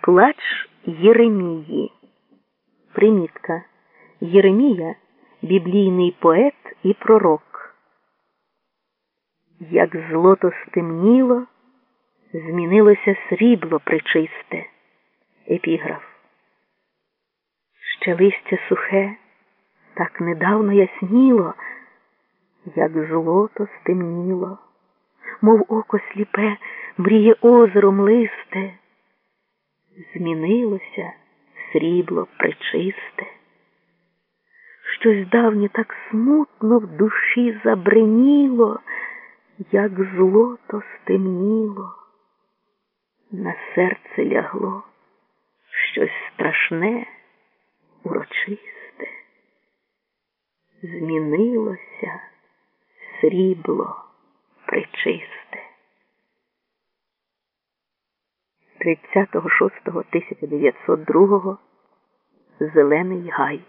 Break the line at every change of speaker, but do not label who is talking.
Плач Єремії. Примітка. Єремія біблійний поет і пророк. Як злото стемніло, змінилося срібло причисте. Епіграф. Ще листя сухе, так недавно ясніло, як злото стемніло, мов око сліпе, мріє озером листе змінилося срібло причисте. Щось давнє так смутно в душі забриніло, як злото стемніло, на серце лягло щось страшне, урочисте, змінилося срібло причисте. 36.1902 Зелений гай